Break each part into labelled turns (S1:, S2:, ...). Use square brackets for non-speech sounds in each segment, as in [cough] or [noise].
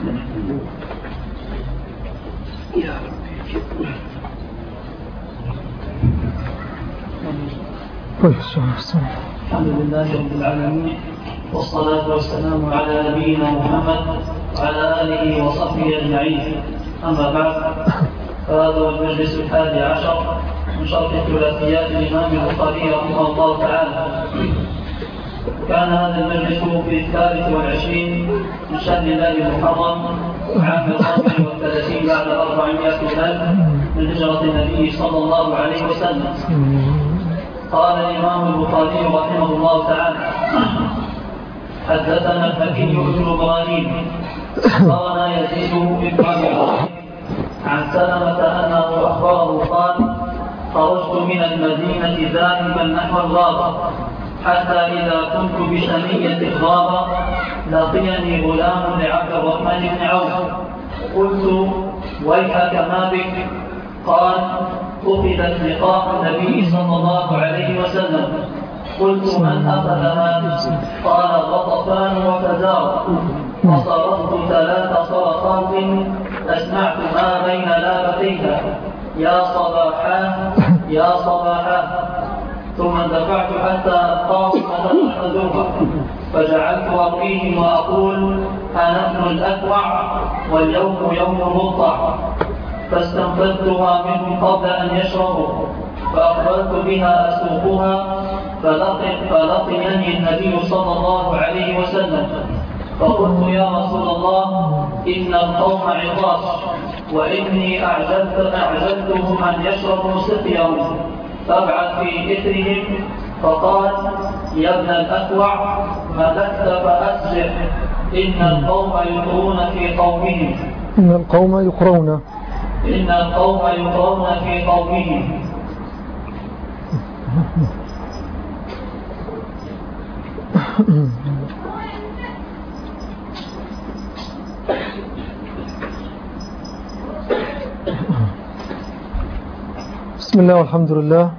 S1: يا ربي.
S2: طيب
S3: الحمد لله رب العالمين والصلاة والسلام على نبينا محمد وعلى آله وصحبه أجمعين. أما بعد فهذا هو المجلس الحادي عشر من شرح ثلاثيات الإمام البخاري رحمه الله تعالى. كان هذا المجلس في الثالث والعشرين من شهر الله المحرم عام الخمس والثلاثين بعد أربعمائة ألف من هجرة النبي صلى الله عليه وسلم. قال الإمام البخاري رحمه الله تعالى حدثنا الحكيم بن إبراهيم أخبرنا يزيد بن عن سلمة أنه أخبره قال خرجت من المدينة ذاهبا نحو الغابة. حتى إذا كنت بشنية الغابة لقيني غلام لعبد الرحمن بن عوف. قلت ويحك ما بك؟ قال أخذت لقاء النبي صلى الله عليه وسلم. قلت من أخذها قال غطفان وفزار فصرفت ثلاث صرخات أسمعت ما بين لابتيها يا صباحا يا صباحا. ثم اندفعت حتى قاصمة الحذوة فجعلت أرميهم وأقول أنا ابن الأكوع واليوم يوم مقطع فاستنفذتها منهم قبل أن يشربوا. فأقبلت بها أسوقها فلقي فلقيني النبي صلى الله عليه وسلم. فقلت يا رسول الله إن القوم عطاش وإني أعجلت أعجلتهم أن يشربوا سقيهم فابعث في إثرهم فقال يا ابن الأكوع ملكت فأسجح إن القوم يقرون في قومهم.
S2: إن القوم يقرون
S3: إن القوم يقرون في قومهم. [laughs]
S2: بسم الله والحمد لله.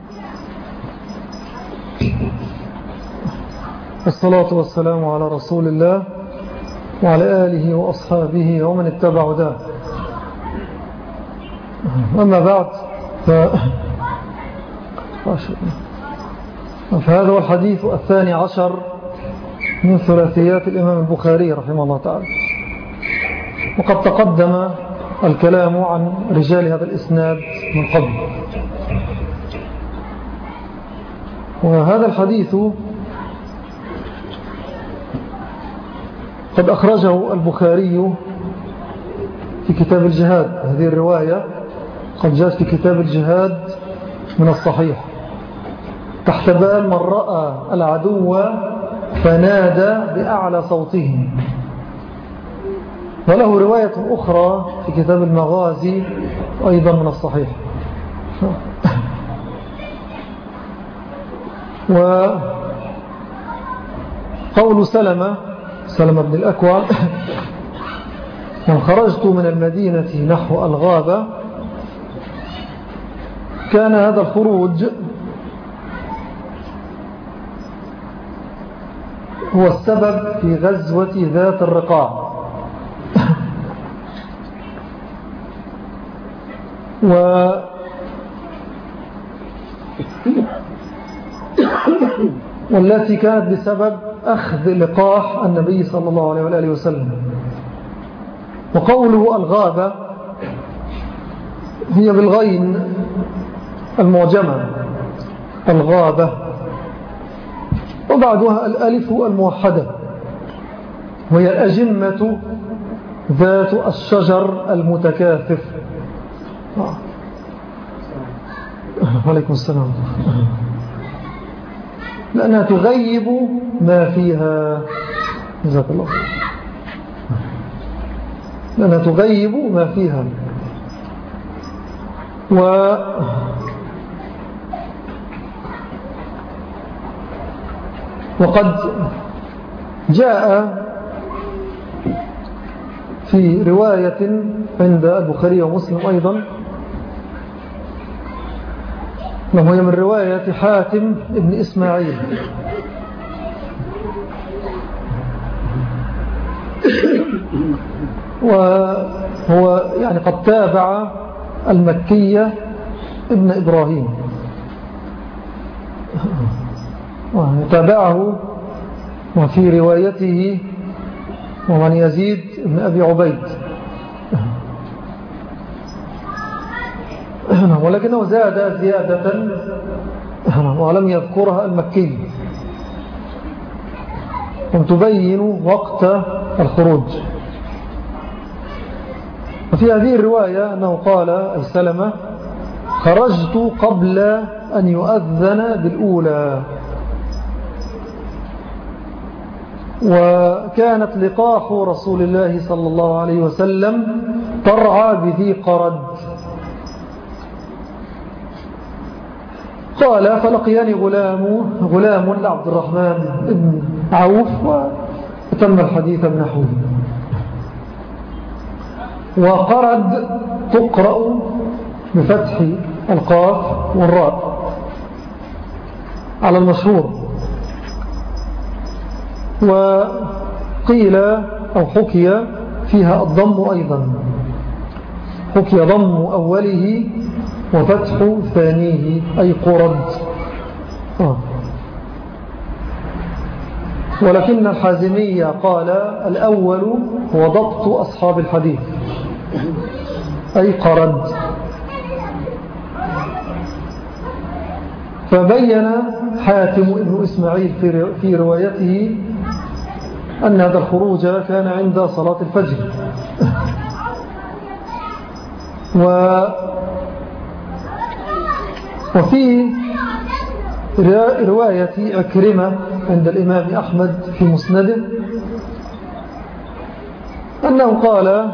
S2: والصلاة والسلام على رسول الله وعلى آله وأصحابه ومن اتبع ذا أما بعد ف... فهذا هو الحديث الثاني عشر من ثلاثيات الإمام البخاري رحمه الله تعالى. وقد تقدم الكلام عن رجال هذا الإسناد من قبل. وهذا الحديث قد أخرجه البخاري في كتاب الجهاد. هذه الرواية قد جاءت في كتاب الجهاد من الصحيح. تحت بال من رأى العدو فنادى بأعلى صوته. وله رواية أخرى في كتاب المغازي أيضا من الصحيح. وقول سلمة سلمة بن الأكوى [laughs] خرجت من المدينة نحو الغابة كان هذا الخروج هو السبب في غزوة ذات الرقاع. [laughs] و والتي كانت بسبب أخذ لقاح النبي صلى الله عليه وآله وسلم. وقوله الغابة هي بالغين المعجمة الغابة. وبعدها الألف الموحدة. وهي الأجمة ذات الشجر المتكاثف. عليكم السلام. لأنها تغيب ما فيها. جزاك الله. لأنها تغيب ما فيها. و وقد جاء في رواية عند البخاري ومسلم أيضا وهي من رواية حاتم ابن إسماعيل. وهو يعني قد تابع المكية ابن إبراهيم. تابعه وفي روايته ومن يزيد ابن أبي عبيد. ولكنه زاد زيادة. ولم يذكرها المكي. وتبين وقت الخروج. وفي هذه الرواية أنه قال أي سلمة خرجت قبل أن يؤذن بالأولى. وكانت لقاح رسول الله صلى الله عليه وسلم ترعى بذي قرد. قال فلقياني غلام غلام لعبد الرحمن بن عوف وتم الحديث بنحوه. وقرد تقرأ بفتح القاف والراء على المشهور. وقيل أو حكي فيها الضم أيضا. حكي ضم أوله وفتح ثانية أي قرد آه. ولكن الحازمية قال الأول هو ضبط أصحاب الحديث أي قرد فبين حاتم ابن إسماعيل في روايته أن هذا الخروج كان عند صلاة الفجر. [laughs] و وفي رواية أكرمة عند الإمام أحمد في مسنده أنه قال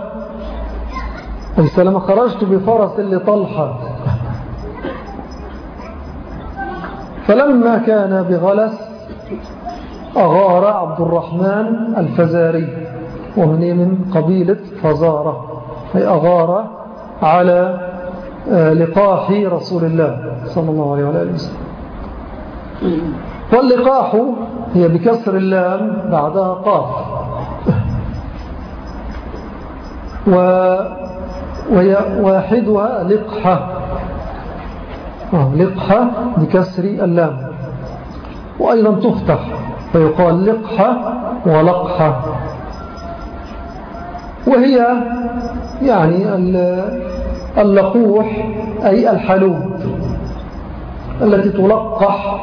S2: السلام خرجت بفرس لطلحة؟ فلما كان بغلس أغار عبد الرحمن الفزاري ومن من قبيلة فزارة أي أغار على لقاح رسول الله صلى الله عليه وآله وسلم. واللقاح هي بكسر اللام بعدها قاف. وهي واحدها لقحة. آه، لقحة بكسر اللام. وأيضا تفتح فيقال لقحة ولقحة. وهي يعني اللقوح أي الحلوب التي تلقح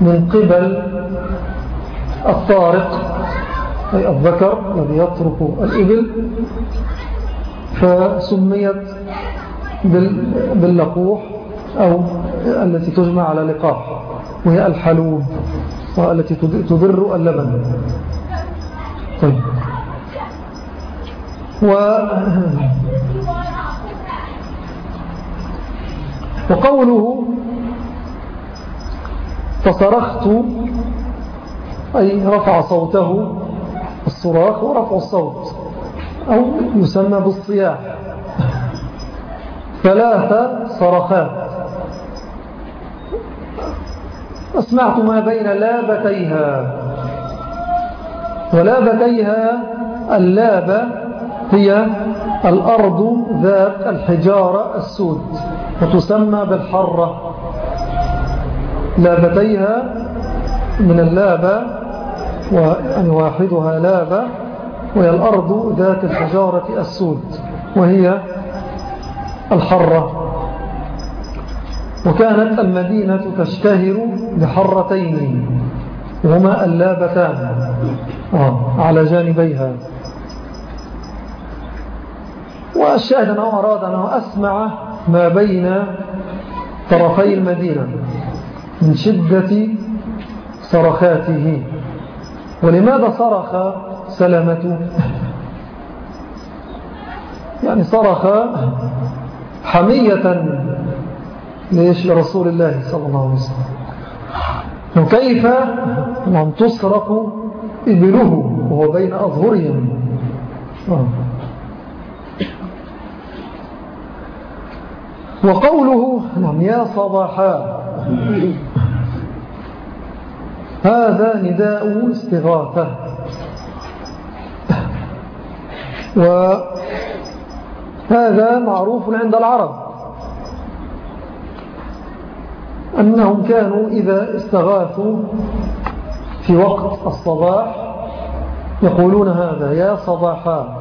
S2: من قبل الطارق أي الذكر الذي يطرق الإبل فسميت باللقوح أو التي تجمع على لقاح وهي الحلوب والتي تضر اللبن. طيب. [laughs] وقوله فصرخت أي رفع صوته الصراخ ورفع الصوت أو يسمى بالصياح. ثلاث صرخات. أسمعت ما بين لابتيها. ولابتيها اللابة هي الأرض ذات الحجارة السود وتسمى بالحرة. لابتيها من اللابة واحدها لابة وهي الأرض ذات الحجارة السود وهي الحرة. وكانت المدينة تشتهر بحرتين وهما اللابتان. آه، على جانبيها. والشاهد أنه أراد أنه أسمع ما بين طرفي المدينة من شدة صرخاته. ولماذا صرخ سلامته؟ يعني صرخ حمية ليش لرسول الله صلى الله عليه وسلم. وكيف نعم تصرف إبله وهو بين أظهرهم آه. وقوله نعم يا صباحا. هذا نداء استغاثة. وهذا معروف عند العرب. أنهم كانوا إذا استغاثوا في وقت الصباح يقولون هذا يا صباحا.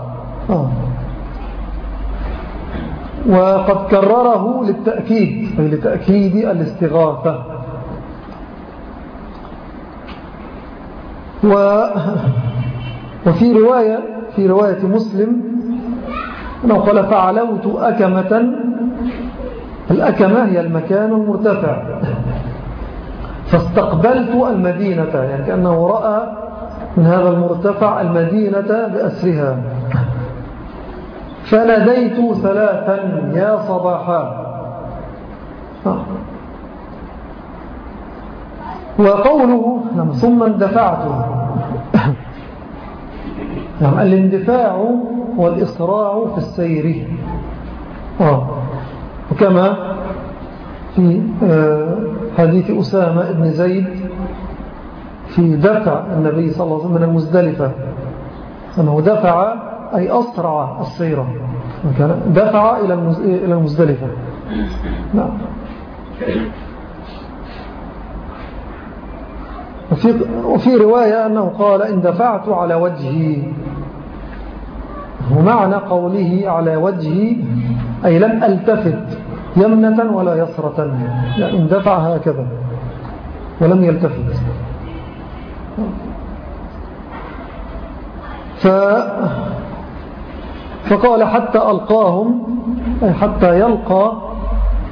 S2: آه. وقد كرره للتأكيد أي لتأكيد الاستغاثة. و [laughs] وفي رواية في رواية مسلم أنه قال فعلوت أكمة. الأكمة هي المكان المرتفع. [laughs] فاستقبلت المدينة يعني كأنه رأى من هذا المرتفع المدينة بأسرها. فناديت ثلاثا يا صباحا. وقوله نعم، ثم اندفعت. نعم الاندفاع هو الإسراع في السير. آه. وكما في آه، حديث أسامة بن زيد في دفع النبي صلى الله عليه وسلم من المزدلفة. أنه دفع أي أسرع السيرة دفع إلى المزدلفة. نعم. وفي, وفي رواية أنه قال إن دفعت على وجهي. ومعنى قوله على وجهي أي لم ألتفت يمنة ولا يسرة. يعني اندفع هكذا ولم يلتفت. ف فقال حتى ألقاهم أي حتى يلقى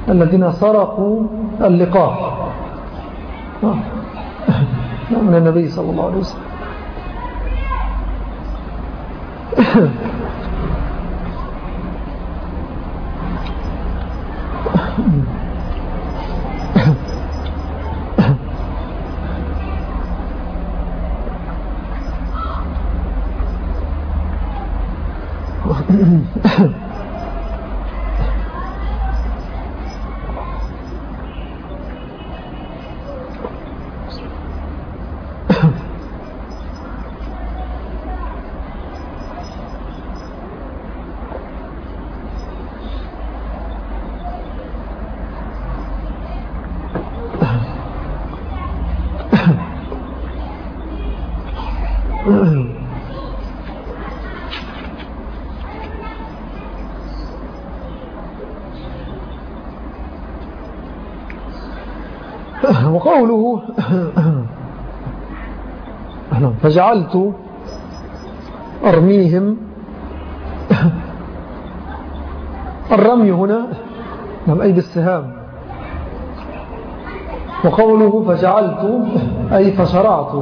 S2: الذين سرقوا اللقاح. [laughs] من النبي صلى الله عليه وسلم. [laughs] Mm-hmm. [laughs] وقوله [clears throat] فجعلت أرميهم [clears throat] الرمي هنا نعم بالسهام وقوله فجعلت أي فشرعت. [clears throat]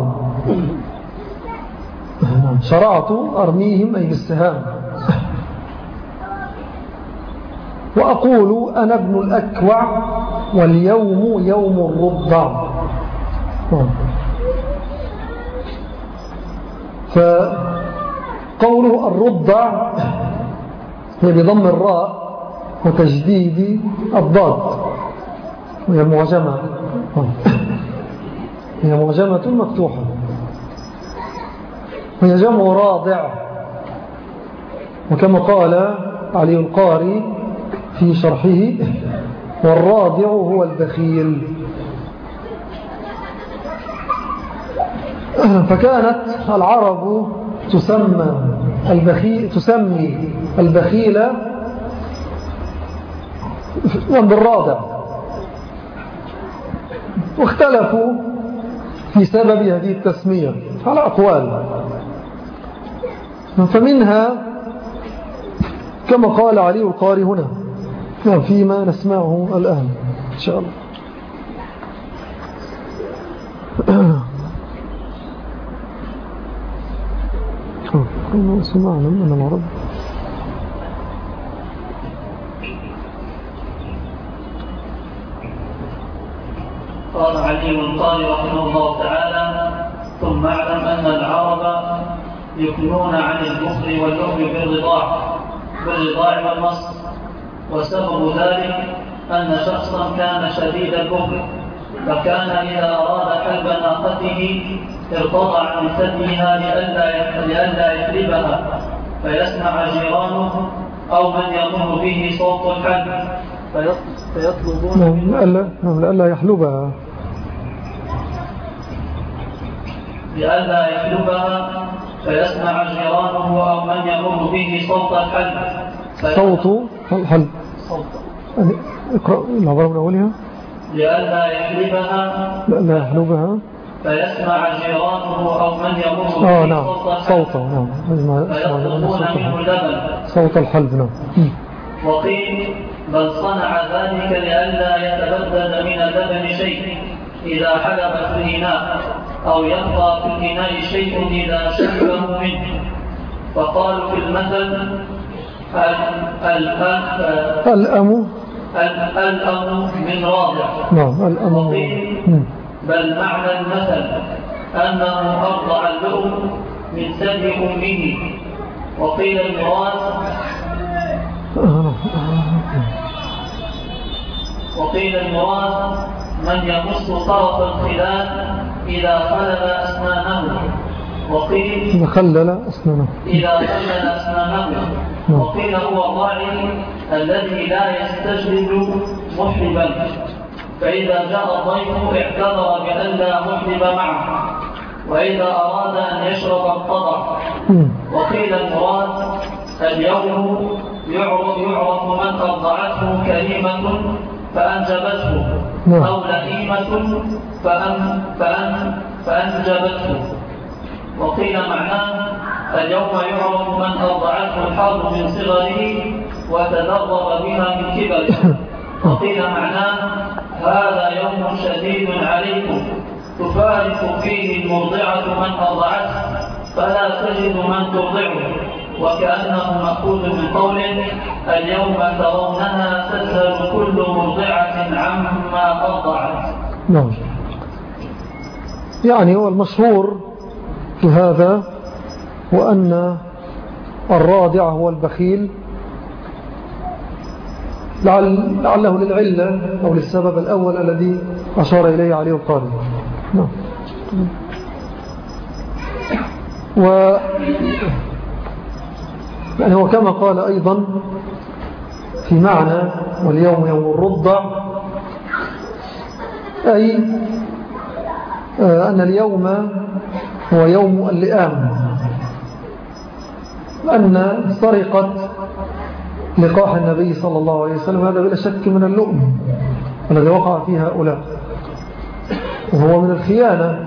S2: شرعت أرميهم أي بالسهام وأقول أنا ابن الأكوع واليوم يوم الرضع فقوله الرضع هي بضم الراء وتجديد الضاد. وهي معجمة. هي معجمة مفتوحة. وهي جمع راضع. وكما قال علي القاري في شرحه والراضع هو البخيل فكانت العرب تسمى البخيل تسمي البخيل بالراضع واختلفوا في سبب هذه التسمية على أقوال. فمنها كما قال علي القاري هنا فيما نسمعه الآن إن شاء الله. سمعنا من العرب
S3: قال علي القاري رحمه الله تعالى ثم اعلم أن العرب يكنون عن البخل واللغم بالرضاع بالرضاع والمصر وسبب ذلك أن شخصا كان شديد البخل فكان إذا أراد حلب ناقته ارتضع من ثديها لئلا لئلا يحلبها فيسمع جيرانه أو من يمر به صوت الحد فيطلبون
S2: نعم لألا يحلبها.
S3: لئلا يحلبها فيسمع جيرانه أو من يمر به صوت الحلب
S2: صوت الحلب. يعني اقرأ العبارة من أولها
S3: لئلا يحلبها.
S2: لئلا يحلبها؟
S3: فيسمع جيرانه أو من يمر
S2: آه نعم. صوته. نعم.
S3: فيطلبون منه اللبن
S2: صوت الحلب نعم.
S3: وقيل بل صنع ذلك لئلا يتبدد من اللبن شيء إذا حلب في الإناء أو يبقى في الإناء شيء إذا شربه منه. فقالوا في المثل
S2: الأم
S3: الأم من رابع
S2: نعم الأم
S3: بل معنى المثل أنه أرضع اللؤم من سبي أمه وقيل المراد وقيل المراد من يمص طرف الخلال إذا خلل أسنانه. وقيل
S2: إذا خلل أسنانه.
S3: إذا خلل أسنانه. نعم. وقيل هو الراعي الذي لا يستجلب محربا فإذا جاء الضيف اعتذر بأن لا محرب معه. وإذا أراد أن يشرب الطبع وقيل المراد اليوم يعرف, يعرف من أرضعته كريمة فأنجبته. نعم. أو لئيمة فأن فأن فأنجبته. وقيل معناه اليوم يعرف من أرضعته الحرب من صغره وتدرب بها من كبره وقيل معناه هذا يوم شديد عليكم. تفارق فيه المرضعة من أرضعته فلا تجد من ترضعه وكأنه مأخوذ من قوله اليوم ترونها تسهل كل مرضعة عما أرضعت
S2: نعم. يعني هو المشهور في هذا وأن الرادع هو البخيل. لعل لعله للعلة أو للسبب الأول الذي أشار إليه عليه القارئ. نعم. و يعني هو كما قال أيضا في معنى واليوم يوم الرضع أي آه، أن اليوم هو يوم اللئام. أن سرقت لقاح النبي صلى الله عليه وسلم هذا بلا شك من اللؤم الذي وقع فيه هؤلاء. وهو من الخيانة.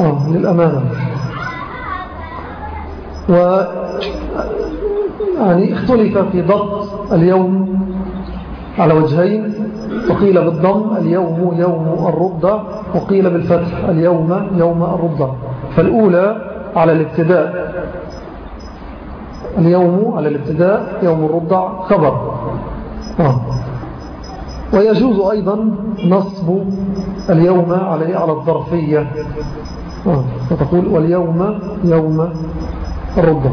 S2: آه، للأمانة. و يعني اختلف في ضبط اليوم على وجهين. وقيل بالضم اليوم يوم الرضع وقيل بالفتح اليوم يوم الرضع فالأولى على الابتداء. اليوم على الابتداء يوم الرضع خبر آه. ويجوز أيضا نصب اليوم على على الظرفية آه. فتقول واليوم يوم الرضع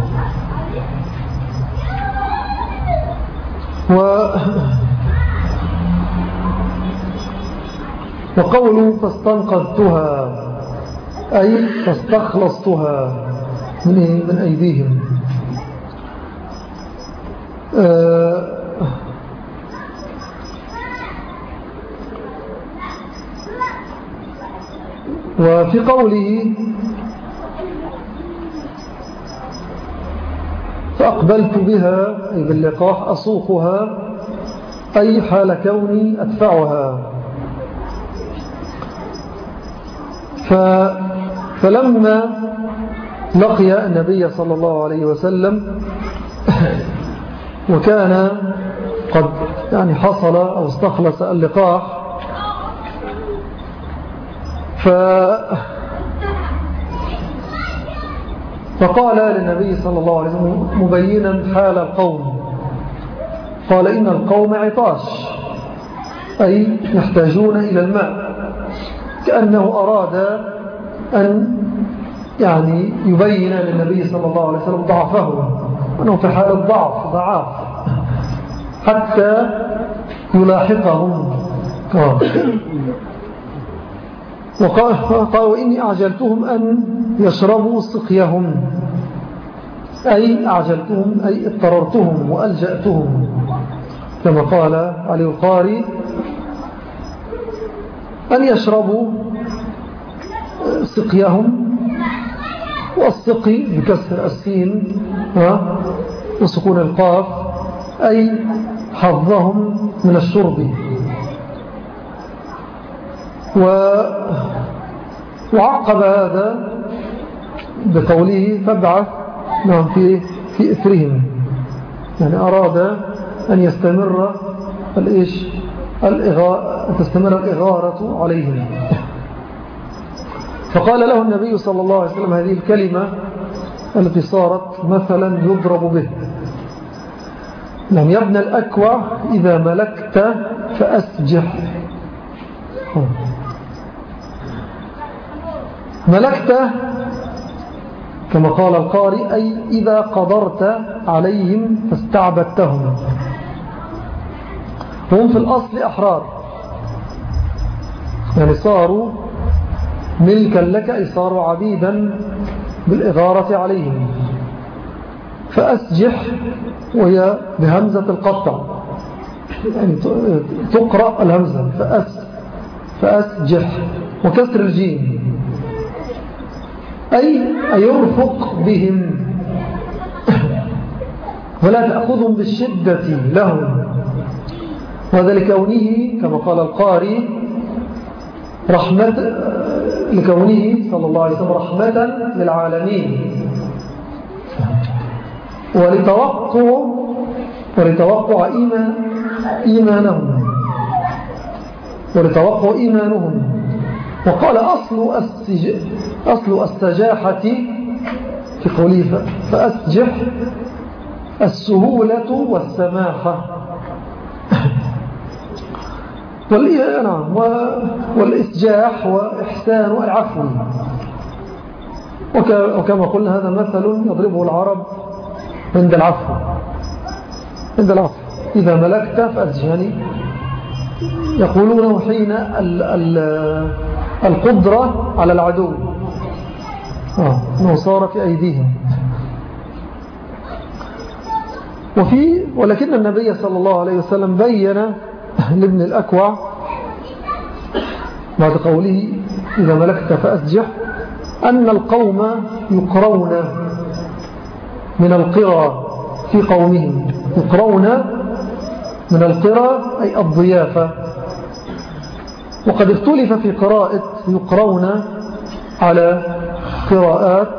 S2: و [laughs] وقوله فاستنقذتها أي فاستخلصتها من, إيه؟ من أيديهم آه. وفي قوله فأقبلت بها أي باللقاح أصوخها أي حال كوني أدفعها. ف فلما لقي النبي صلى الله عليه وسلم وكان قد يعني حصل أو استخلص اللقاح. ف فقال للنبي صلى الله عليه وسلم مبينا حال القوم. قال إن القوم عطاش أي يحتاجون إلى الماء. كأنه أراد أن يعني يبين للنبي صلى الله عليه وسلم ضعفه. أنه في حال الضعف ضعاف. حتى يلاحقهم. وقال وإني أعجلتهم أن يشربوا سقيهم. أي أعجلتهم أي اضطررتهم وألجأتهم. كما قال علي القاري أن يشربوا سقيهم. والسقي بكسر السين وسكون القاف أي حظهم من الشرب. و وعقب هذا بقوله فابعث نعم في في إثرهم. يعني أراد أن يستمر الإيش؟ الإغاء تستمر الإغارة عليهم. فقال له النبي صلى الله عليه وسلم هذه الكلمة التي صارت مثلا يضرب به. لم يبنى الأكوع إذا ملكت فأسجح. ملكت كما قال القارئ أي إذا قدرت عليهم فاستعبدتهم. هم في الأصل أحرار. يعني صاروا ملكا لك أي صاروا عبيدا بالإغارة عليهم. فأسجح وهي بهمزة القطع. يعني تقرأ الهمزة. فأس فأسجح وكسر الجيم. أي أيرفق بهم. ولا تأخذهم بالشدة لهم. وهذا لكونه كما قال القاري رحمة لكونه صلى الله عليه وسلم رحمة للعالمين. ولتوقع ولتوقع إيمان إيمانهم. ولتوقع إيمانهم. وقال أصل, السج... أصل السجاحة في قوله فأسجح السهولة والسماحة. والإسجاح وإحسان العفو وكما قلنا هذا مثل يضربه العرب عند العفو. عند العفو. إذا ملكت فأسجح يعني يقولون حين القدرة على العدو. آه أنه صار في أيديهم. وفي ولكن النبي صلى الله عليه وسلم بين لابن الأكوع بعد قوله إذا ملكت فأسجح أن القوم يقرون من القرى في قومهم. يقرون من القرى أي الضيافة. وقد اختلف في قراءة يقرون على قراءات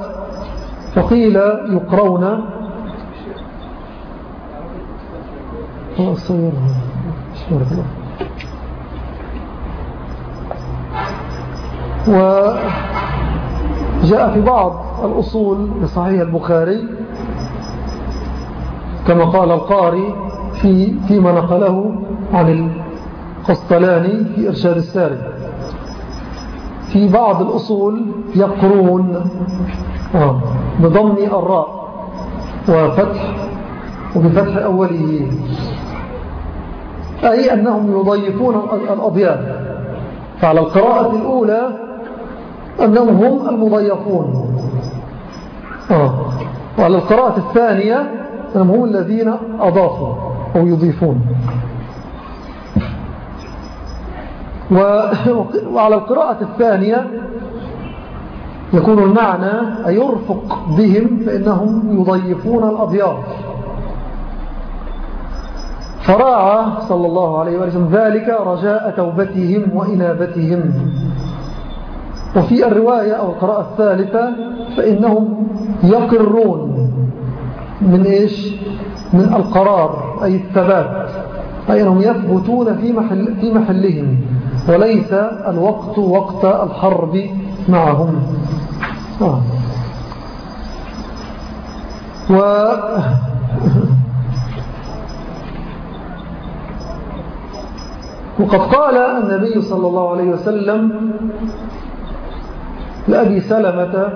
S2: فقيل يقرون. الصير وجاء في بعض الأصول لصحيح البخاري كما قال القاري في فيما نقله عن القسطلاني في إرشاد الساري في بعض الأصول يقرون آه، بضم الراء وفتح وبفتح أوله. أي أنهم يضيفون الأضياف فعلى القراءة الأولى أنهم هم المضيفون. آه. وعلى القراءة الثانية أنهم هم الذين أضافوا أو يضيفون. [laughs] وعلى القراءة الثانية يكون المعنى أيرفق بهم فإنهم يضيفون الأضياف فراعى صلى الله عليه وسلم ذلك رجاء توبتهم وإنابتهم. وفي الرواية أو القراءة الثالثة فإنهم يقرون من إيش؟ من القرار أي الثبات أي أنهم يثبتون في, محل في محلهم وليس الوقت وقت الحرب معهم. آه. و وقد قال النبي صلى الله عليه وسلم لأبي سلمة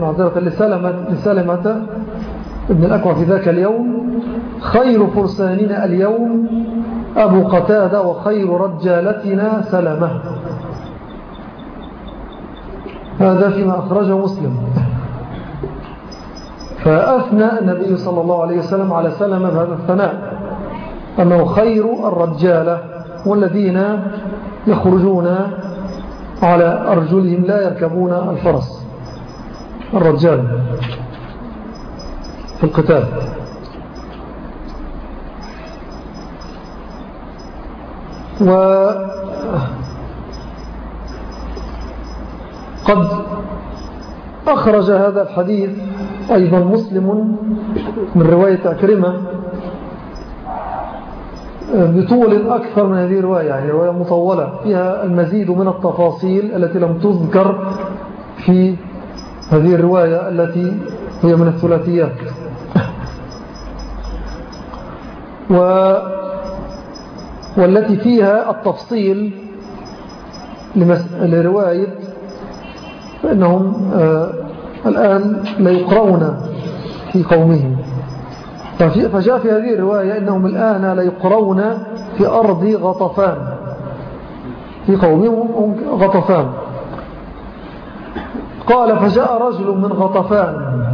S2: معذرة لسلمة, لسلمة ابن الأكوع في ذاك اليوم خير فرساننا اليوم أبو قتادة وخير رجالتنا سلمة. هذا فيما أخرجه مسلم. فأثنى النبي صلى الله عليه وسلم على سلمة بهذا الثناء أنه خير الرجالة. والذين يخرجون على أرجلهم لا يركبون الفرس الرجال في القتال. وقد أخرج هذا الحديث أيضا مسلم من رواية أكرمة بطول أكثر من هذه الرواية يعني رواية مطولة. فيها المزيد من التفاصيل التي لم تذكر في هذه الرواية التي هي من الثلاثيات. و والتي فيها التفصيل لرواية فإنهم آه الآن لا يقرؤون في قومهم. فجاء في هذه الرواية إنهم الآن لا يقرؤون في أرض غطفان. في قومهم غطفان. قال فجاء رجل من غطفان.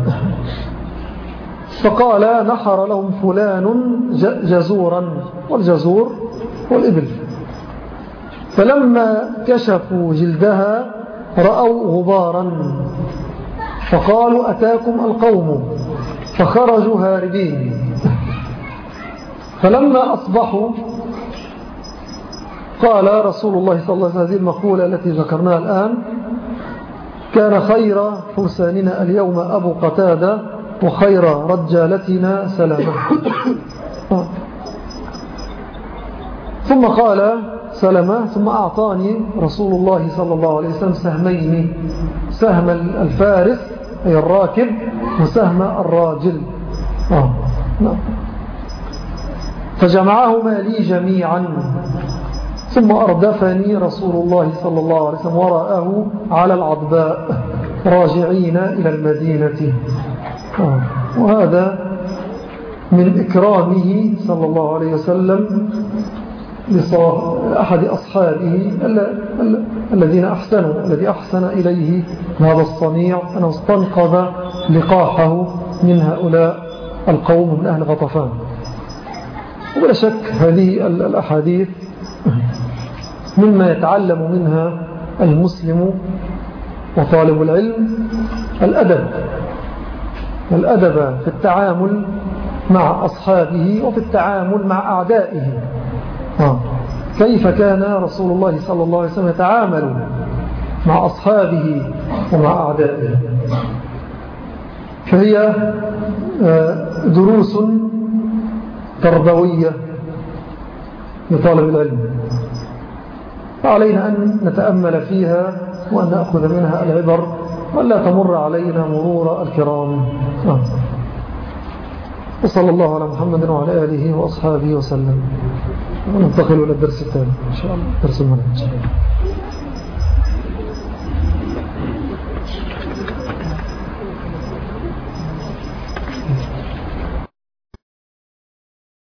S2: فقال نحر لهم فلان جزورا والجزور والإبل فلما كشفوا جلدها رأوا غبارا. فقالوا أتاكم القوم. فخرجوا هاربين. فلما أصبحوا قال رسول الله صلى الله عليه وسلم هذه المقولة التي ذكرناها الآن كان خير فرساننا اليوم أبو قتادة وخير رجالتنا سلامة ثم قال سلمة ثم أعطاني رسول الله صلى الله عليه وسلم سهمين. سهم الفارس أي الراكب وسهم الراجل آه. نعم. فجمعهما لي جميعا ثم أردفني رسول الله صلى الله عليه وسلم وراءه على العضباء راجعين إلى المدينة آه. وهذا من إكرامه صلى الله عليه وسلم لأحد أصحابه الذين أحسنوا الذي أحسن إليه هذا الصنيع. أنه استنقذ لقاحه من هؤلاء القوم من أهل غطفان. ولا شك هذه الأحاديث مما يتعلم منها المسلم وطالب العلم الأدب. الأدب في التعامل مع أصحابه وفي التعامل مع أعدائه. كيف كان رسول الله صلى الله عليه وسلم يتعامل مع أصحابه ومع أعدائه؟ فهي آه، دروس تربوية لطالب العلم. فعلينا أن نتأمل فيها وأن نأخذ منها العبر ولا تمر علينا مرور الكرام. آه. وصلى الله على محمد وعلى آله وأصحابه وسلم. وننتقل إلى الدرس الثاني إن شاء الله. درس